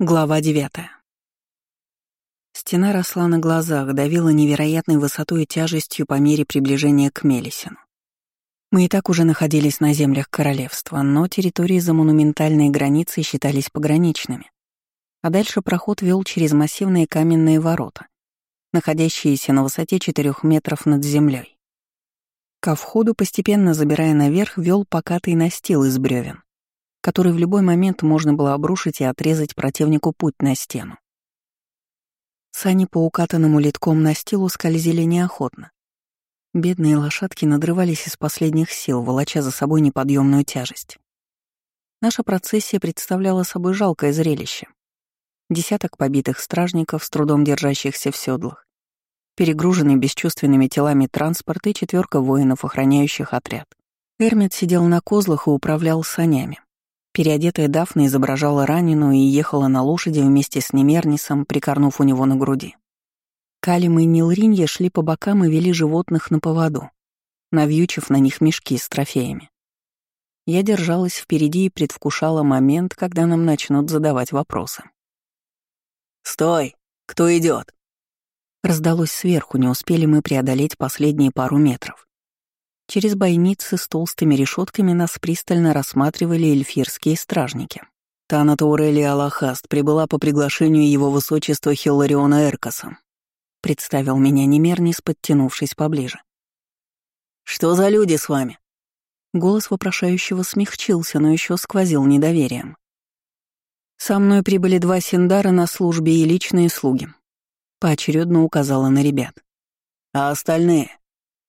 Глава девятая. Стена росла на глазах, давила невероятной высотой и тяжестью по мере приближения к Мелисину. Мы и так уже находились на землях королевства, но территории за монументальной границей считались пограничными. А дальше проход вел через массивные каменные ворота, находящиеся на высоте четырех метров над землей. Ко входу, постепенно забирая наверх, вел покатый настил из бревен который в любой момент можно было обрушить и отрезать противнику путь на стену. Сани по укатанному литком настилу скользили неохотно. Бедные лошадки надрывались из последних сил, волоча за собой неподъемную тяжесть. Наша процессия представляла собой жалкое зрелище. Десяток побитых стражников, с трудом держащихся в седлах, перегруженный бесчувственными телами транспорт и четверка воинов, охраняющих отряд. Эрмит сидел на козлах и управлял санями. Переодетая Дафна изображала раненую и ехала на лошади вместе с Немернисом, прикорнув у него на груди. Калим и Нилринья шли по бокам и вели животных на поводу, навьючив на них мешки с трофеями. Я держалась впереди и предвкушала момент, когда нам начнут задавать вопросы. «Стой! Кто идет? Раздалось сверху, не успели мы преодолеть последние пару метров. Через бойницы с толстыми решетками нас пристально рассматривали эльфирские стражники. Таната Урелия Аллахаст прибыла по приглашению его высочества Хиллариона Эркаса. Представил меня Немернис, подтянувшись поближе. «Что за люди с вами?» Голос вопрошающего смягчился, но еще сквозил недоверием. «Со мной прибыли два синдара на службе и личные слуги», — поочередно указала на ребят. «А остальные?»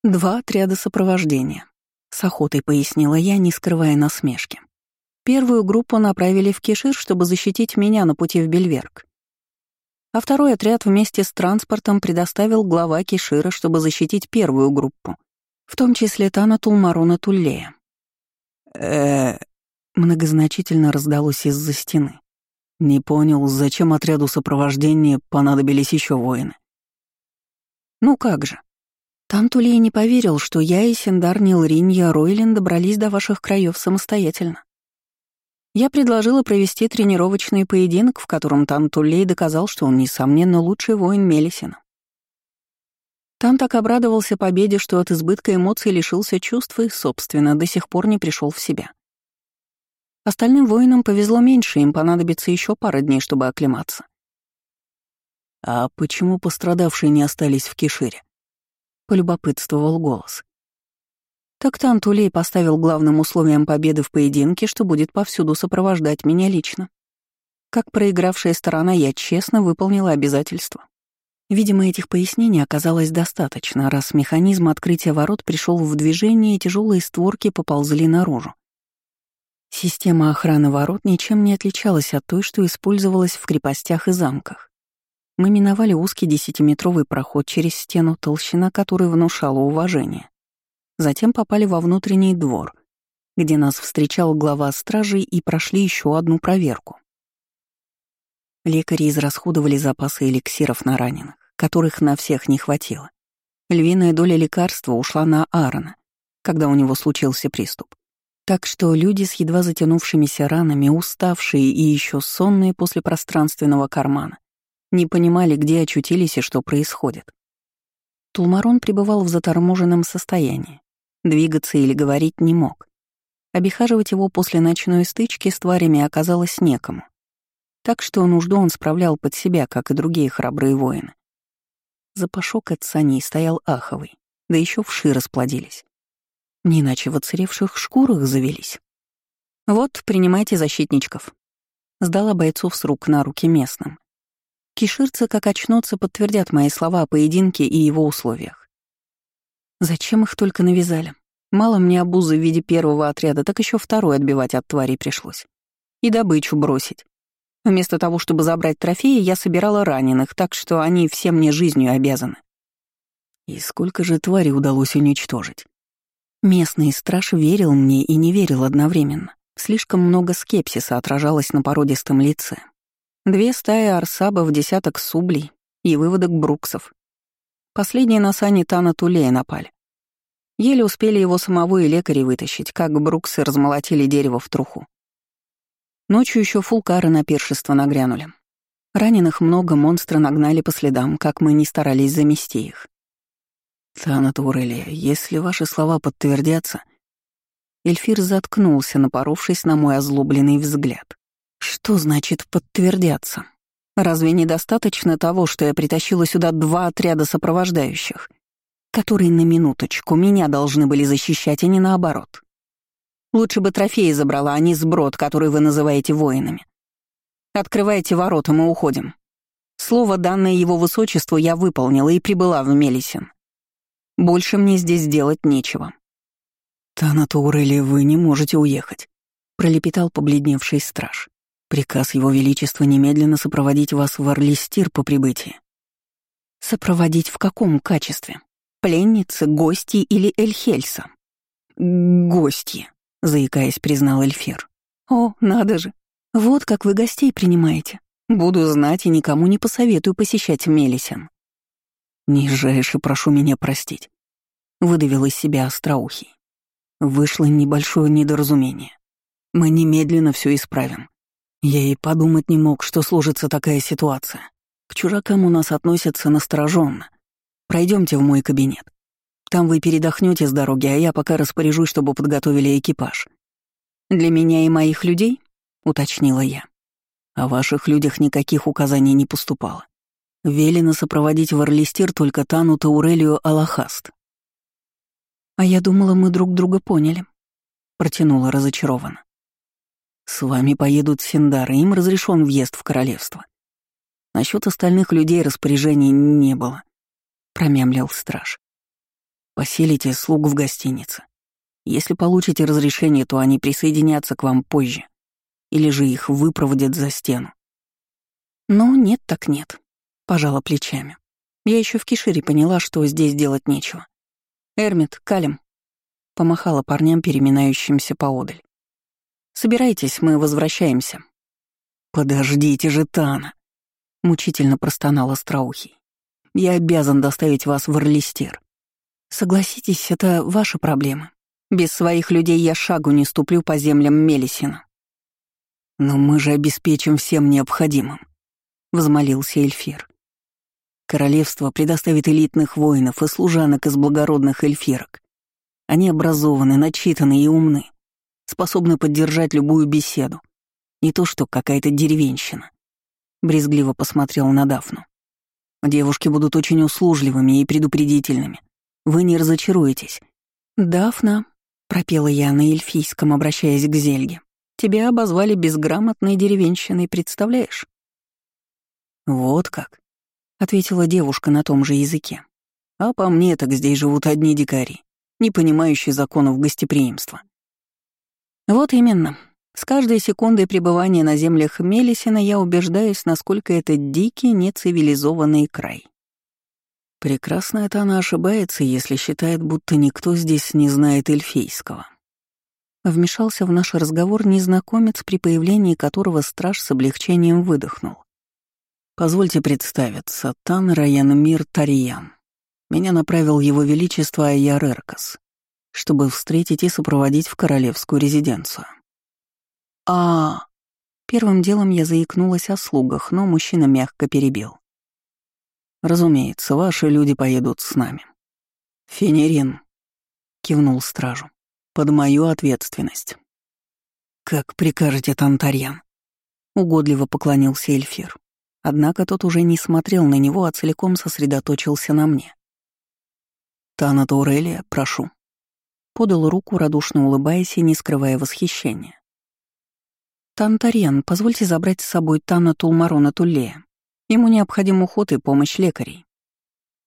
Два отряда сопровождения. С охотой пояснила я, не скрывая насмешки. Первую группу направили в Кишир, чтобы защитить меня на пути в Бельверк. А второй отряд вместе с транспортом предоставил глава Кишира, чтобы защитить первую группу, в том числе Тана Тулмарона Туллея. многозначительно раздалось из-за стены. Не понял, зачем отряду сопровождения понадобились еще воины. Ну как же, Тантулей не поверил, что я и Синдар Нилринья Ройлин добрались до ваших краев самостоятельно. Я предложила провести тренировочный поединок, в котором Тантулей доказал, что он, несомненно, лучший воин Мелисина. Тан так обрадовался победе, что от избытка эмоций лишился чувств и, собственно, до сих пор не пришел в себя. Остальным воинам повезло меньше, им понадобится еще пара дней, чтобы оклематься. А почему пострадавшие не остались в Кишире? Полюбопытствовал голос. Так Тантулей поставил главным условием победы в поединке, что будет повсюду сопровождать меня лично. Как проигравшая сторона, я честно выполнила обязательства. Видимо, этих пояснений оказалось достаточно, раз механизм открытия ворот пришел в движение, и тяжелые створки поползли наружу. Система охраны ворот ничем не отличалась от той, что использовалась в крепостях и замках. Мы миновали узкий десятиметровый проход через стену, толщина которой внушала уважение. Затем попали во внутренний двор, где нас встречал глава стражей и прошли еще одну проверку. Лекари израсходовали запасы эликсиров на раненых, которых на всех не хватило. Львиная доля лекарства ушла на Аарона, когда у него случился приступ. Так что люди с едва затянувшимися ранами, уставшие и еще сонные после пространственного кармана, не понимали, где очутились и что происходит. Тулмарон пребывал в заторможенном состоянии. Двигаться или говорить не мог. Обихаживать его после ночной стычки с тварями оказалось некому. Так что нужду он справлял под себя, как и другие храбрые воины. Запашок от саней стоял аховый, да еще вши расплодились. Не иначе в оцаревших шкурах завелись. «Вот, принимайте защитничков», — сдала бойцов с рук на руки местным. Киширцы, как очнутся, подтвердят мои слова о поединке и его условиях. Зачем их только навязали? Мало мне обузы в виде первого отряда, так еще второй отбивать от тварей пришлось. И добычу бросить. Вместо того, чтобы забрать трофеи, я собирала раненых, так что они все мне жизнью обязаны. И сколько же тварей удалось уничтожить? Местный страж верил мне и не верил одновременно. Слишком много скепсиса отражалось на породистом лице. Две стаи арсабов, десяток сублей и выводок бруксов. Последние на сани Тана Тулея напали. Еле успели его самого и лекарей вытащить, как бруксы размолотили дерево в труху. Ночью еще фулкары на пиршество нагрянули. Раненых много, монстры нагнали по следам, как мы не старались замести их. Тана Турелия, если ваши слова подтвердятся... Эльфир заткнулся, напоровшись на мой озлобленный взгляд. Что значит «подтвердятся»? Разве недостаточно того, что я притащила сюда два отряда сопровождающих, которые на минуточку меня должны были защищать, а не наоборот? Лучше бы трофеи забрала, а не сброд, который вы называете воинами. Открывайте ворота, мы уходим. Слово, данное его высочеству, я выполнила и прибыла в Мелисин. Больше мне здесь делать нечего. «Танато Урели, вы не можете уехать», — пролепетал побледневший страж. «Приказ Его Величества немедленно сопроводить вас в Орлистир по прибытии». «Сопроводить в каком качестве? Пленницы, гости или Эльхельса?» «Гости», — заикаясь, признал Эльфир. «О, надо же! Вот как вы гостей принимаете. Буду знать и никому не посоветую посещать Мелисен». «Нижайше прошу меня простить», — выдавил из себя остроухий. Вышло небольшое недоразумение. Мы немедленно все исправим. Я и подумать не мог, что сложится такая ситуация. К чужакам у нас относятся настороженно. Пройдемте в мой кабинет. Там вы передохнете с дороги, а я пока распоряжусь, чтобы подготовили экипаж. Для меня и моих людей, уточнила я. О ваших людях никаких указаний не поступало. Велено сопроводить в Орлистир только Тану Таурелию Аллахаст. А я думала, мы друг друга поняли, протянула разочарованно. С вами поедут Синдары, им разрешен въезд в королевство. Насчет остальных людей распоряжений не было, промямлил страж. Поселите слуг в гостинице. Если получите разрешение, то они присоединятся к вам позже. Или же их выпроводят за стену. Ну, нет так нет. Пожала плечами. Я еще в Кишире поняла, что здесь делать нечего. Эрмит, Калим. Помахала парням, переминающимся поодаль. Собирайтесь, мы возвращаемся. Подождите же, Тана. Мучительно простонала Страухий. Я обязан доставить вас в Орлистер. Согласитесь, это ваши проблемы. Без своих людей я шагу не ступлю по землям Мелисина. Но мы же обеспечим всем необходимым, взмолился Эльфир. Королевство предоставит элитных воинов и служанок из благородных эльфирок. Они образованы, начитаны и умны, способны поддержать любую беседу. Не то что какая-то деревенщина. Брезгливо посмотрел на Дафну. Девушки будут очень услужливыми и предупредительными. Вы не разочаруетесь. «Дафна», — пропела я на эльфийском, обращаясь к Зельге, — «тебя обозвали безграмотной деревенщиной, представляешь?» «Вот как», — ответила девушка на том же языке. «А по мне так здесь живут одни дикари, не понимающие законов гостеприимства». «Вот именно. С каждой секундой пребывания на землях Мелисина я убеждаюсь, насколько это дикий, нецивилизованный край». Прекрасно это она ошибается, если считает, будто никто здесь не знает эльфийского. Вмешался в наш разговор незнакомец, при появлении которого страж с облегчением выдохнул. «Позвольте представиться, Тан Раян Мир Тариян. Меня направил его величество Айяр Эркас, чтобы встретить и сопроводить в королевскую резиденцию». «А...» Первым делом я заикнулась о слугах, но мужчина мягко перебил. Разумеется, ваши люди поедут с нами. Фенерин, кивнул стражу, под мою ответственность. Как прикажете, Тантарьян? Угодливо поклонился Эльфир. Однако тот уже не смотрел на него, а целиком сосредоточился на мне. «Тана Таурелия, прошу». Подал руку, радушно улыбаясь и не скрывая восхищения. «Тантарьян, позвольте забрать с собой Тана Тулмарона Туллея. Ему необходим уход и помощь лекарей.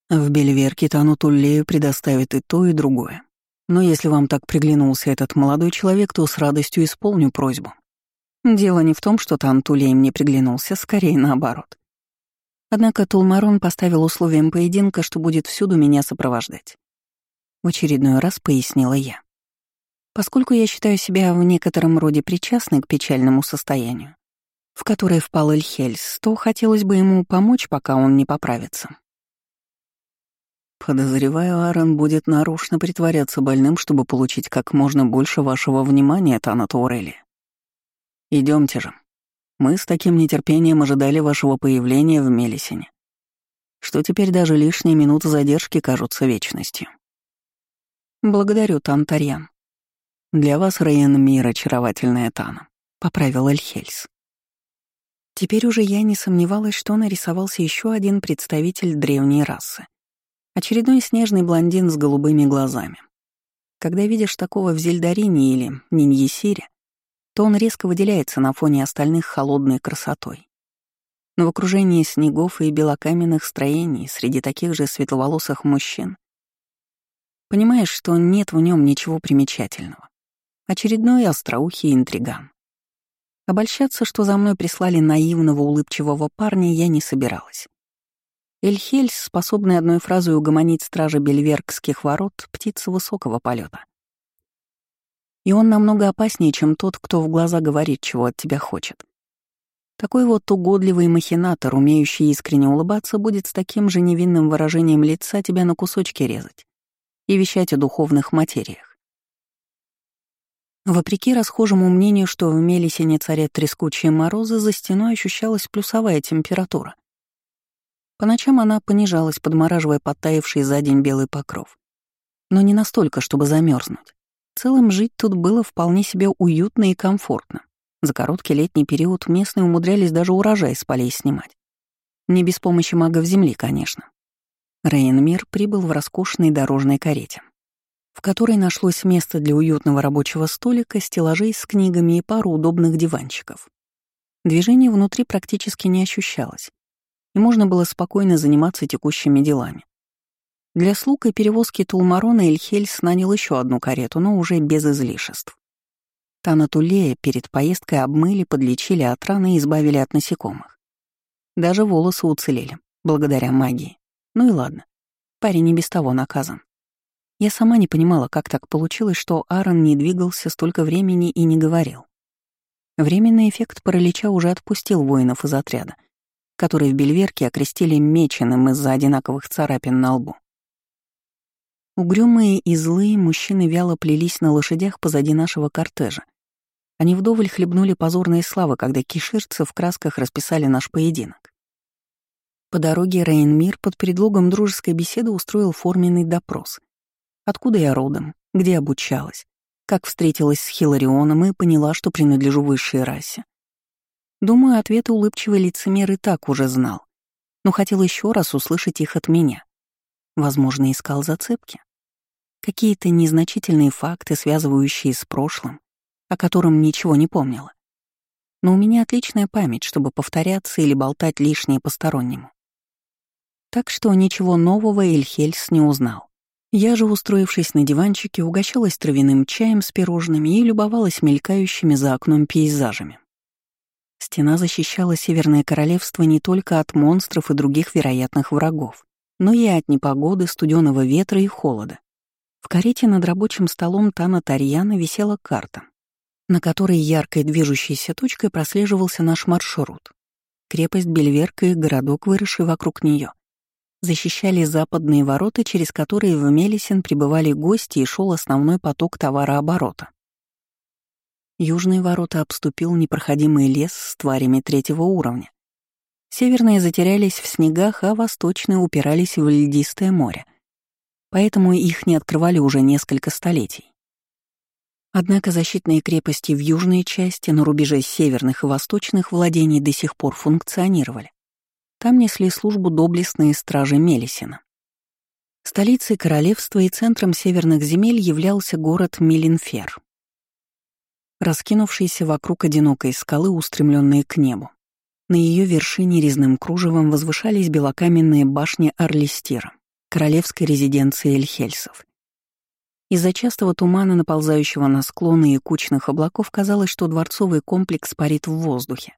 В Бельверке Тану Туллею предоставят и то, и другое. Но если вам так приглянулся этот молодой человек, то с радостью исполню просьбу. Дело не в том, что Тан Тулей мне приглянулся, скорее наоборот. Однако Тулмарон поставил условием поединка, что будет всюду меня сопровождать. В очередной раз пояснила я. Поскольку я считаю себя в некотором роде причастной к печальному состоянию, в которой впал Эльхельс, то хотелось бы ему помочь, пока он не поправится. Подозреваю, Аарон будет нарочно притворяться больным, чтобы получить как можно больше вашего внимания, Тана Таурели. Идемте же. Мы с таким нетерпением ожидали вашего появления в Мелисине, что теперь даже лишние минуты задержки кажутся вечностью. Благодарю, Тантарьян. Для вас, Рейн Мир, очаровательная Тана, — поправил Эльхельс. Теперь уже я не сомневалась, что нарисовался еще один представитель древней расы. Очередной снежный блондин с голубыми глазами. Когда видишь такого в Зельдарине или Ниньесире, то он резко выделяется на фоне остальных холодной красотой. Но в окружении снегов и белокаменных строений среди таких же светловолосых мужчин понимаешь, что нет в нем ничего примечательного. Очередной остроухий интриган. Обольщаться, что за мной прислали наивного улыбчивого парня, я не собиралась. Эльхельс, способный одной фразой угомонить стража бельверкских ворот, птица высокого полета. И он намного опаснее, чем тот, кто в глаза говорит, чего от тебя хочет. Такой вот угодливый махинатор, умеющий искренне улыбаться, будет с таким же невинным выражением лица тебя на кусочки резать и вещать о духовных материях. Вопреки расхожему мнению, что в Мелисине царят трескучие морозы, за стеной ощущалась плюсовая температура. По ночам она понижалась, подмораживая подтаявший за день белый покров. Но не настолько, чтобы замерзнуть. В целом жить тут было вполне себе уютно и комфортно. За короткий летний период местные умудрялись даже урожай с полей снимать. Не без помощи магов земли, конечно. Рейнмир прибыл в роскошной дорожной карете, в которой нашлось место для уютного рабочего столика, стеллажей с книгами и пару удобных диванчиков. Движение внутри практически не ощущалось, и можно было спокойно заниматься текущими делами. Для слуг и перевозки Тулмарона Эльхельс нанял еще одну карету, но уже без излишеств. Танатулея перед поездкой обмыли, подлечили от раны и избавили от насекомых. Даже волосы уцелели, благодаря магии. Ну и ладно, парень не без того наказан. Я сама не понимала, как так получилось, что Аарон не двигался столько времени и не говорил. Временный эффект паралича уже отпустил воинов из отряда, которые в Бельверке окрестили меченым из-за одинаковых царапин на лбу. Угрюмые и злые мужчины вяло плелись на лошадях позади нашего кортежа. Они вдоволь хлебнули позорные славы, когда киширцы в красках расписали наш поединок. По дороге Рейнмир под предлогом дружеской беседы устроил форменный допрос. Откуда я родом, где обучалась, как встретилась с Хиларионом и поняла, что принадлежу высшей расе. Думаю, ответы улыбчивый лицемер и так уже знал, но хотел еще раз услышать их от меня. Возможно, искал зацепки. Какие-то незначительные факты, связывающие с прошлым, о котором ничего не помнила. Но у меня отличная память, чтобы повторяться или болтать лишнее постороннему. Так что ничего нового Эльхельс не узнал. Я же, устроившись на диванчике, угощалась травяным чаем с пирожными и любовалась мелькающими за окном пейзажами. Стена защищала Северное Королевство не только от монстров и других вероятных врагов, но и от непогоды, студеного ветра и холода. В карете над рабочим столом Тана Тарьяна висела карта, на которой яркой движущейся точкой прослеживался наш маршрут. Крепость Бельверка и городок, выросший вокруг нее, защищали западные ворота, через которые в Мелисин прибывали гости и шел основной поток товарооборота. Южные ворота обступил непроходимый лес с тварями третьего уровня, Северные затерялись в снегах, а восточные упирались в льдистое море. Поэтому их не открывали уже несколько столетий. Однако защитные крепости в южной части, на рубеже северных и восточных владений до сих пор функционировали. Там несли службу доблестные стражи Мелисина. Столицей королевства и центром северных земель являлся город Милинфер, раскинувшийся вокруг одинокой скалы, устремленные к небу. На ее вершине резным кружевом возвышались белокаменные башни Орлистира, королевской резиденции Эльхельсов. Из-за частого тумана, наползающего на склоны и кучных облаков, казалось, что дворцовый комплекс парит в воздухе.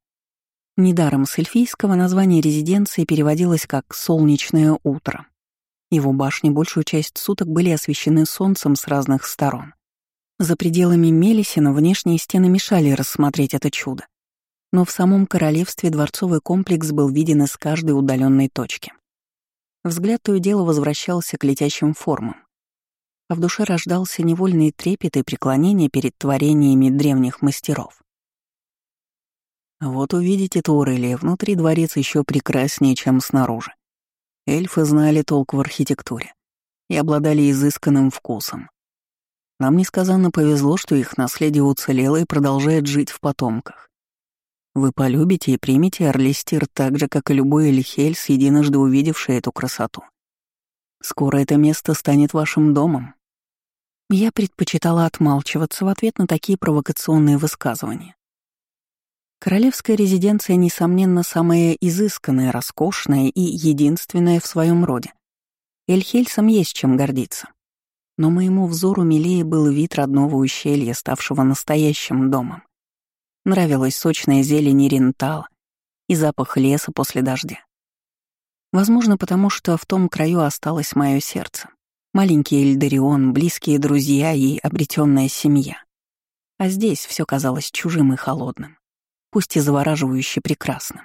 Недаром с эльфийского название резиденции переводилось как «солнечное утро». Его башни большую часть суток были освещены солнцем с разных сторон. За пределами Мелисина внешние стены мешали рассмотреть это чудо но в самом королевстве дворцовый комплекс был виден из каждой удаленной точки. Взгляд то и дело возвращался к летящим формам, а в душе рождался невольный трепет и преклонение перед творениями древних мастеров. Вот увидите, Торели, внутри дворец еще прекраснее, чем снаружи. Эльфы знали толк в архитектуре и обладали изысканным вкусом. Нам несказанно повезло, что их наследие уцелело и продолжает жить в потомках. Вы полюбите и примете Орлистир так же, как и любой Эльхельс, единожды увидевший эту красоту. Скоро это место станет вашим домом. Я предпочитала отмалчиваться в ответ на такие провокационные высказывания. Королевская резиденция, несомненно, самая изысканная, роскошная и единственная в своем роде. Эльхельсом есть чем гордиться. Но моему взору милее был вид родного ущелья, ставшего настоящим домом. Нравилась сочная зелень рентала и запах леса после дождя. Возможно, потому что в том краю осталось мое сердце. Маленький Эльдарион, близкие друзья и обретенная семья. А здесь все казалось чужим и холодным, пусть и завораживающе прекрасным.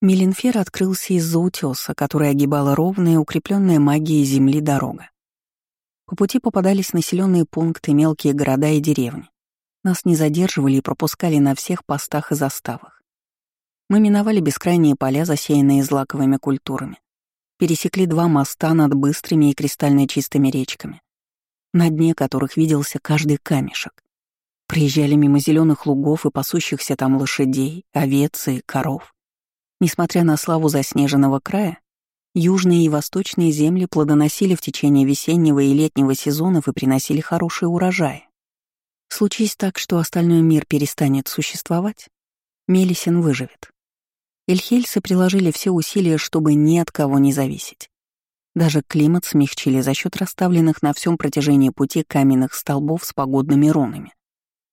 Меленфер открылся из-за утеса, который огибала ровная, укрепленная магией земли дорога. По пути попадались населенные пункты, мелкие города и деревни. Нас не задерживали и пропускали на всех постах и заставах. Мы миновали бескрайние поля, засеянные злаковыми культурами. Пересекли два моста над быстрыми и кристально чистыми речками, на дне которых виделся каждый камешек. Проезжали мимо зеленых лугов и пасущихся там лошадей, овец и коров. Несмотря на славу заснеженного края, южные и восточные земли плодоносили в течение весеннего и летнего сезонов и приносили хорошие урожаи. Случись так, что остальной мир перестанет существовать, Мелисин выживет. Эльхельсы приложили все усилия, чтобы ни от кого не зависеть. Даже климат смягчили за счет расставленных на всем протяжении пути каменных столбов с погодными рунами.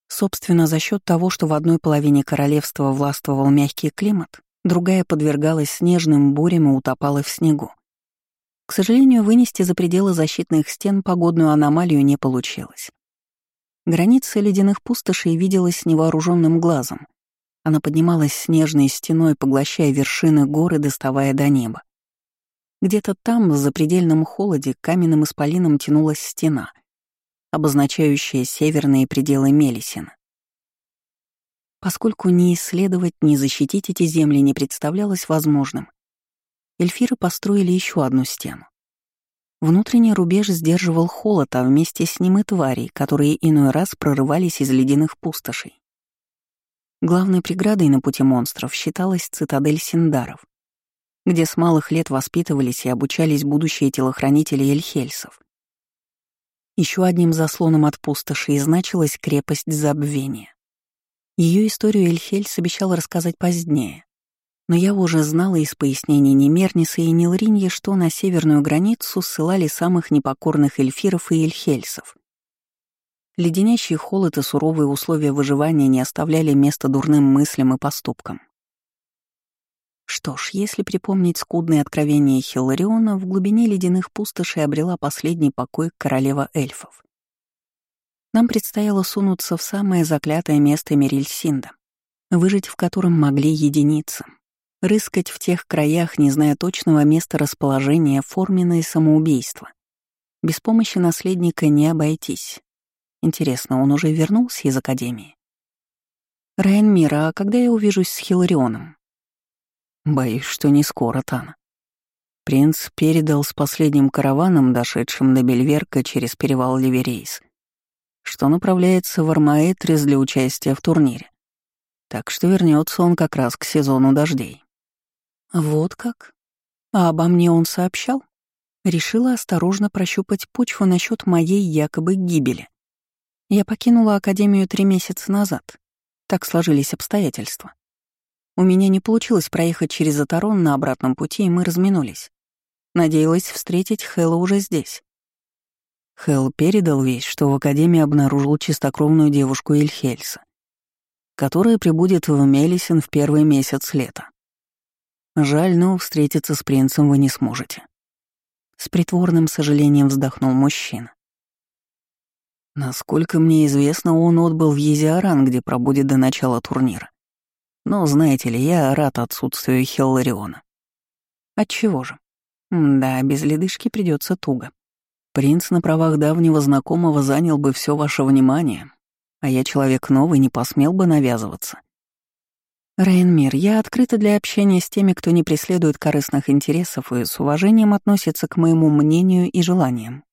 Собственно, за счет того, что в одной половине королевства властвовал мягкий климат, другая подвергалась снежным бурям и утопала в снегу. К сожалению, вынести за пределы защитных стен погодную аномалию не получилось. Граница ледяных пустошей виделась невооруженным глазом. Она поднималась снежной стеной, поглощая вершины горы, доставая до неба. Где-то там, в запредельном холоде, каменным исполином тянулась стена, обозначающая северные пределы Мелисина. Поскольку ни исследовать, ни защитить эти земли не представлялось возможным, эльфиры построили еще одну стену. Внутренний рубеж сдерживал холод, а вместе с ним и твари, которые иной раз прорывались из ледяных пустошей. Главной преградой на пути монстров считалась цитадель Синдаров, где с малых лет воспитывались и обучались будущие телохранители эльхельсов. Еще одним заслоном от пустоши значилась крепость забвения. Ее историю Эльхельс обещал рассказать позднее. Но я уже знала из пояснений Немерниса и Нилринья, что на северную границу ссылали самых непокорных эльфиров и эльхельсов. Леденящий холод и суровые условия выживания не оставляли места дурным мыслям и поступкам. Что ж, если припомнить скудные откровения Хиллариона, в глубине ледяных пустошей обрела последний покой королева эльфов. Нам предстояло сунуться в самое заклятое место Мерильсинда, выжить в котором могли единицы. Рыскать в тех краях, не зная точного места расположения, форменное самоубийство. Без помощи наследника не обойтись. Интересно, он уже вернулся из Академии? Райан Мира, а когда я увижусь с Хиларионом? Боюсь, что не скоро, Тана. Принц передал с последним караваном, дошедшим до Бельверка через перевал Ливерейс, что направляется в Армаэтрис для участия в турнире. Так что вернется он как раз к сезону дождей. Вот как? А обо мне он сообщал? Решила осторожно прощупать почву насчет моей якобы гибели. Я покинула Академию три месяца назад. Так сложились обстоятельства. У меня не получилось проехать через Атарон на обратном пути, и мы разминулись. Надеялась встретить Хэлла уже здесь. Хелл передал весть, что в Академии обнаружил чистокровную девушку Эльхельса, которая прибудет в Мелисин в первый месяц лета. Жаль, но встретиться с принцем вы не сможете. С притворным сожалением вздохнул мужчина. Насколько мне известно, он отбыл в Езиаран, где пробудет до начала турнира. Но, знаете ли, я рад отсутствию Хеллариона. Отчего же? Да, без ледышки придется туго. Принц на правах давнего знакомого занял бы все ваше внимание, а я человек новый, не посмел бы навязываться. Рейнмир, я открыта для общения с теми, кто не преследует корыстных интересов и с уважением относится к моему мнению и желаниям.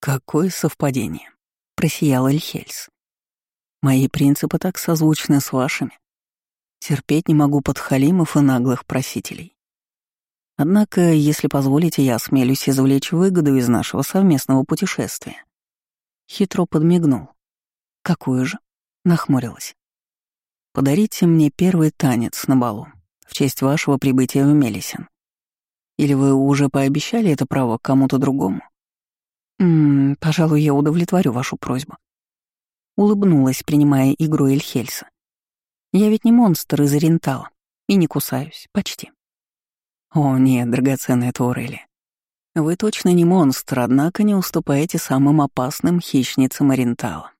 Какое совпадение, просиял Эльхельс. Мои принципы так созвучны с вашими. Терпеть не могу подхалимов и наглых просителей. Однако, если позволите, я осмелюсь извлечь выгоду из нашего совместного путешествия. Хитро подмигнул. Какую же? Нахмурилась. Подарите мне первый танец на балу в честь вашего прибытия в Мелисин. Или вы уже пообещали это право кому-то другому? Ммм, пожалуй, я удовлетворю вашу просьбу. Улыбнулась, принимая игру Эльхельса. Я ведь не монстр из Орентала. И не кусаюсь, почти. О, нет, драгоценная Туорели. Вы точно не монстр, однако не уступаете самым опасным хищницам Орентала.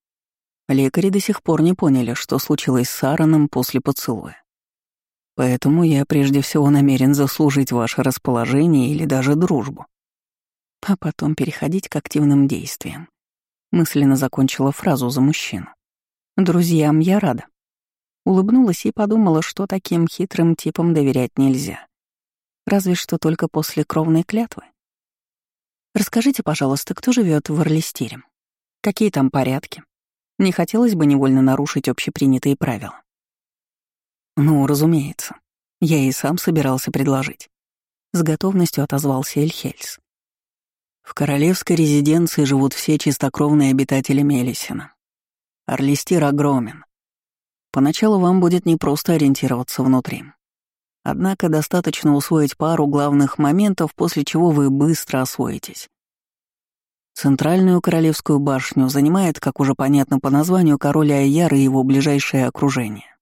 Лекари до сих пор не поняли, что случилось с Аароном после поцелуя. Поэтому я прежде всего намерен заслужить ваше расположение или даже дружбу. А потом переходить к активным действиям. Мысленно закончила фразу за мужчину. «Друзьям я рада». Улыбнулась и подумала, что таким хитрым типам доверять нельзя. Разве что только после кровной клятвы. «Расскажите, пожалуйста, кто живет в Орлистире? Какие там порядки? Не хотелось бы невольно нарушить общепринятые правила. Ну, разумеется. Я и сам собирался предложить. С готовностью отозвался Эльхельс. В королевской резиденции живут все чистокровные обитатели Мелисина. Орлистир огромен. Поначалу вам будет непросто ориентироваться внутри. Однако достаточно усвоить пару главных моментов, после чего вы быстро освоитесь. Центральную королевскую башню занимает, как уже понятно по названию, король Айяр и его ближайшее окружение.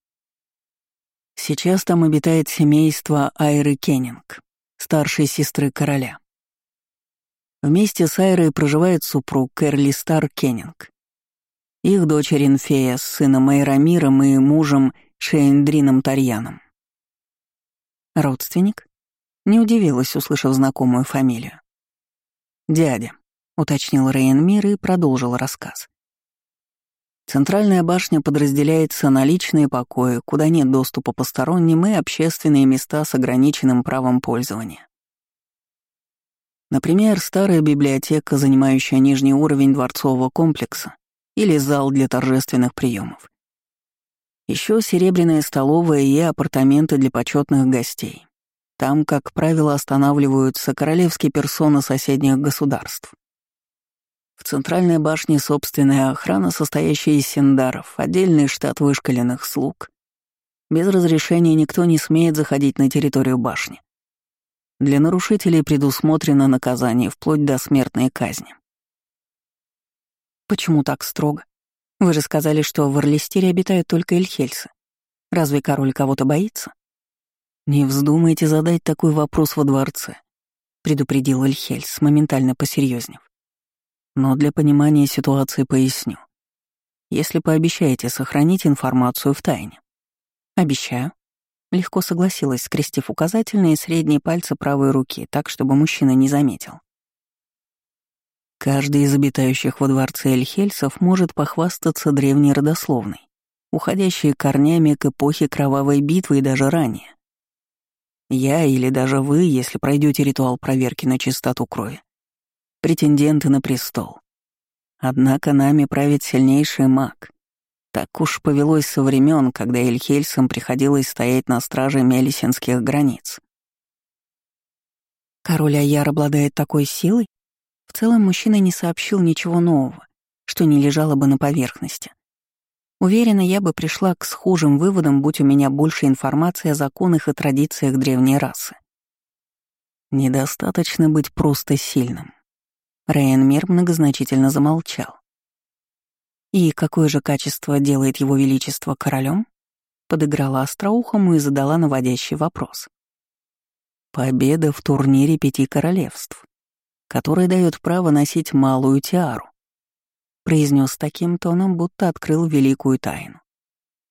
Сейчас там обитает семейство Айры Кеннинг, старшей сестры короля. Вместе с Айрой проживает супруг Кэрли Стар Кеннинг. Их дочь Ринфея с сыном Айрамиром и мужем Шейндрином Тарьяном. Родственник? Не удивилась, услышав знакомую фамилию. Дядя. — уточнил Рейнмир и продолжил рассказ. Центральная башня подразделяется на личные покои, куда нет доступа посторонним, и общественные места с ограниченным правом пользования. Например, старая библиотека, занимающая нижний уровень дворцового комплекса, или зал для торжественных приемов. Еще серебряная столовая и апартаменты для почетных гостей. Там, как правило, останавливаются королевские персоны соседних государств. В центральной башне собственная охрана, состоящая из синдаров, отдельный штат вышкаленных слуг. Без разрешения никто не смеет заходить на территорию башни. Для нарушителей предусмотрено наказание вплоть до смертной казни. Почему так строго? Вы же сказали, что в Орлистере обитают только эльхельсы. Разве король кого-то боится? Не вздумайте задать такой вопрос во дворце, предупредил Эльхельс, моментально посерьезнев. Но для понимания ситуации поясню. Если пообещаете сохранить информацию в тайне. Обещаю. Легко согласилась, скрестив указательные и средние пальцы правой руки, так, чтобы мужчина не заметил. Каждый из обитающих во дворце Эльхельсов может похвастаться древней родословной, уходящей корнями к эпохе кровавой битвы и даже ранее. Я или даже вы, если пройдете ритуал проверки на чистоту крови, претенденты на престол. Однако нами правит сильнейший маг. Так уж повелось со времен, когда Эльхельсам приходилось стоять на страже мелисинских границ. Король Аяр обладает такой силой? В целом мужчина не сообщил ничего нового, что не лежало бы на поверхности. Уверена, я бы пришла к схожим выводам, будь у меня больше информации о законах и традициях древней расы. Недостаточно быть просто сильным. Рейнмир многозначительно замолчал. «И какое же качество делает его величество королем?» Подыграла остроухому и задала наводящий вопрос. «Победа в турнире пяти королевств, который дает право носить малую тиару», произнес таким тоном, будто открыл великую тайну.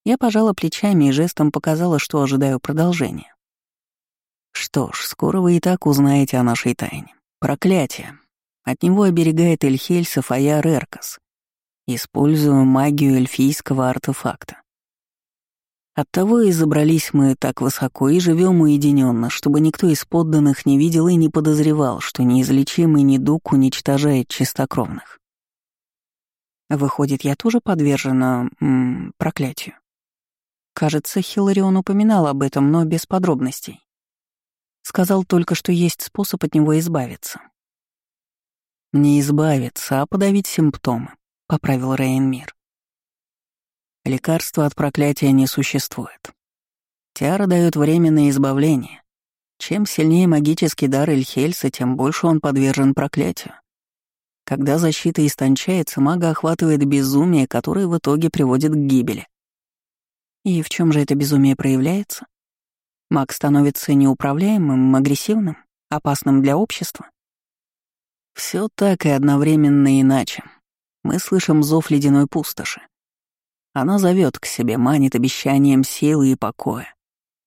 Я пожала плечами и жестом показала, что ожидаю продолжения. «Что ж, скоро вы и так узнаете о нашей тайне. Проклятие!» От него оберегает Эльхельсов Аяр Эркас, используя магию эльфийского артефакта. Оттого и забрались мы так высоко и живем уединенно, чтобы никто из подданных не видел и не подозревал, что неизлечимый недуг уничтожает чистокровных. Выходит, я тоже подвержена м, проклятию. Кажется, Хилларион упоминал об этом, но без подробностей. Сказал только, что есть способ от него избавиться. «Не избавиться, а подавить симптомы», — поправил Рейнмир. Лекарства от проклятия не существует. Тиара дает временное избавление. Чем сильнее магический дар Эльхельса, тем больше он подвержен проклятию. Когда защита истончается, мага охватывает безумие, которое в итоге приводит к гибели. И в чем же это безумие проявляется? Маг становится неуправляемым, агрессивным, опасным для общества? Все так и одновременно иначе. Мы слышим зов ледяной пустоши. Она зовет к себе, манит обещанием силы и покоя.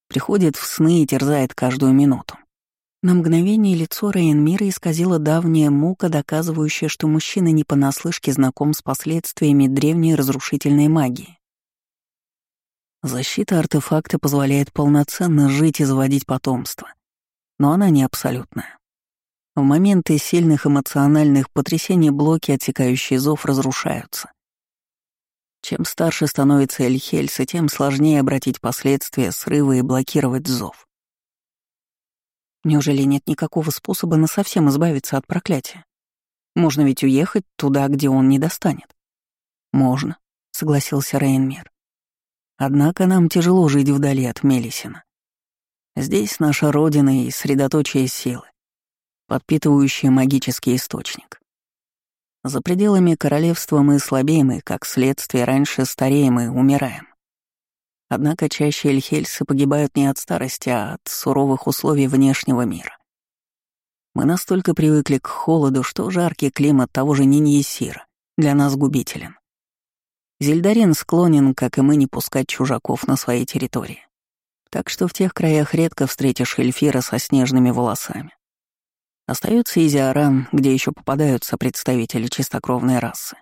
Приходит в сны и терзает каждую минуту. На мгновение лицо Рейнмира исказила давняя мука, доказывающая, что мужчина не понаслышке знаком с последствиями древней разрушительной магии. Защита артефакта позволяет полноценно жить и заводить потомство, но она не абсолютная. В моменты сильных эмоциональных потрясений блоки, отсекающие зов, разрушаются. Чем старше становится Эльхельса, тем сложнее обратить последствия срыва и блокировать зов. Неужели нет никакого способа на совсем избавиться от проклятия? Можно ведь уехать туда, где он не достанет. Можно, согласился Рейнмир. Однако нам тяжело жить вдали от Мелисина. Здесь наша родина и средоточие силы, подпитывающие магический источник. За пределами королевства мы слабеем и, как следствие, раньше стареем и умираем. Однако чаще эльхельсы погибают не от старости, а от суровых условий внешнего мира. Мы настолько привыкли к холоду, что жаркий климат того же Ниньесира для нас губителен. Зельдарин склонен, как и мы, не пускать чужаков на своей территории. Так что в тех краях редко встретишь эльфира со снежными волосами. Остается Изиаран, где еще попадаются представители чистокровной расы.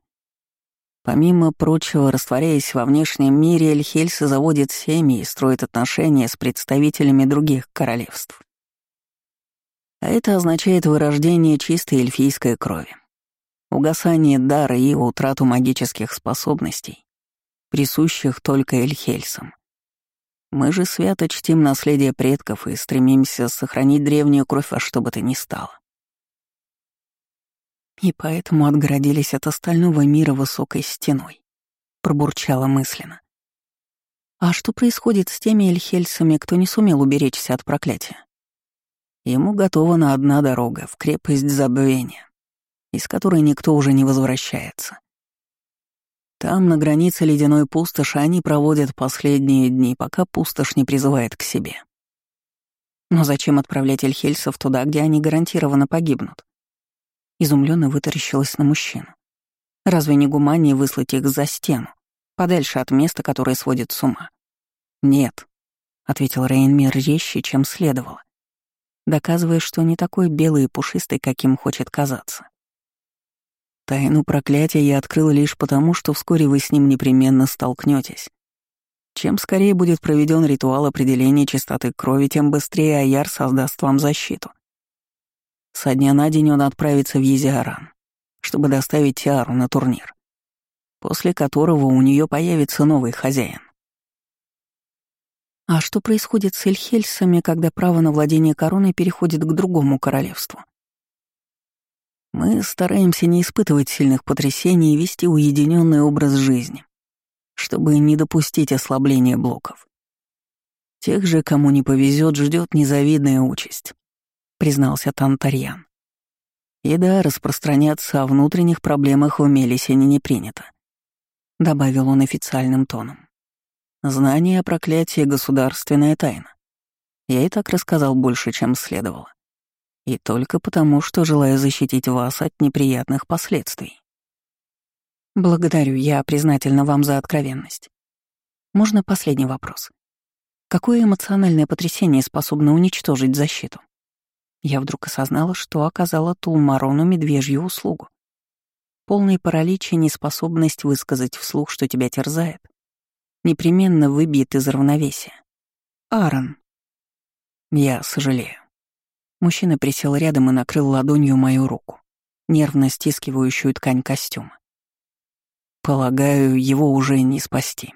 Помимо прочего, растворяясь во внешнем мире, Эльхельсы заводит семьи и строит отношения с представителями других королевств. А это означает вырождение чистой эльфийской крови, угасание дара и утрату магических способностей, присущих только Эльхельсам. Мы же свято чтим наследие предков и стремимся сохранить древнюю кровь во что бы то ни стало. И поэтому отгородились от остального мира высокой стеной, пробурчала мысленно. А что происходит с теми эльхельсами, кто не сумел уберечься от проклятия? Ему готова одна дорога, в крепость забвения, из которой никто уже не возвращается. Там, на границе ледяной пустоши, они проводят последние дни, пока пустошь не призывает к себе. Но зачем отправлять эльхельсов туда, где они гарантированно погибнут? Изумленно вытаращилась на мужчину. Разве не гуманнее выслать их за стену, подальше от места, которое сводит с ума? Нет, ответил Рейнмир резче, чем следовало, доказывая, что не такой белый и пушистый, каким хочет казаться. Тайну проклятия я открыл лишь потому, что вскоре вы с ним непременно столкнетесь. Чем скорее будет проведен ритуал определения чистоты крови, тем быстрее Аяр создаст вам защиту. Со дня на день он отправится в Езиаран, чтобы доставить Тиару на турнир, после которого у нее появится новый хозяин. А что происходит с Эльхельсами, когда право на владение короной переходит к другому королевству? Мы стараемся не испытывать сильных потрясений и вести уединенный образ жизни, чтобы не допустить ослабления блоков. Тех же, кому не повезет, ждет незавидная участь, признался Тантарьян. И да, распространяться о внутренних проблемах в Мелисине не принято, добавил он официальным тоном. Знание о проклятии — государственная тайна. Я и так рассказал больше, чем следовало. И только потому, что желаю защитить вас от неприятных последствий. Благодарю, я признательна вам за откровенность. Можно последний вопрос? Какое эмоциональное потрясение способно уничтожить защиту? Я вдруг осознала, что оказала Тулмарону медвежью услугу. Полный паралич и неспособность высказать вслух, что тебя терзает, непременно выбьет из равновесия. Аарон. Я сожалею. Мужчина присел рядом и накрыл ладонью мою руку, нервно стискивающую ткань костюма. Полагаю, его уже не спасти.